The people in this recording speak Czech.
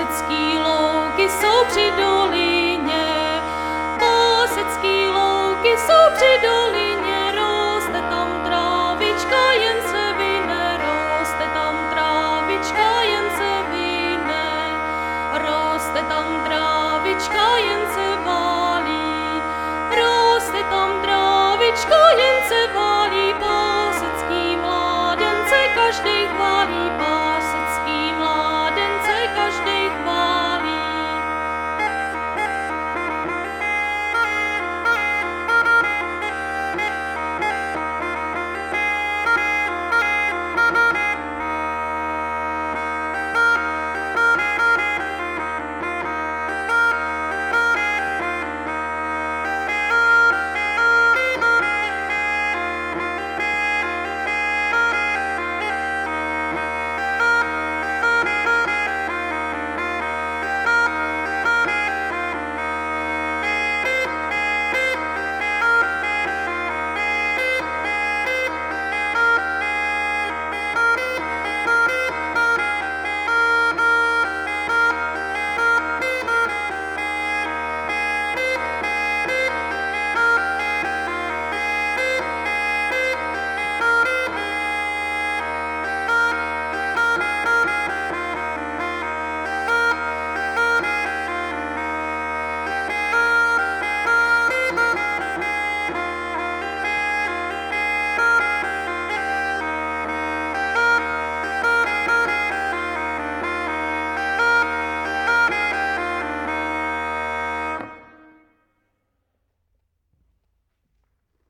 Osecký louky jsou při dolí.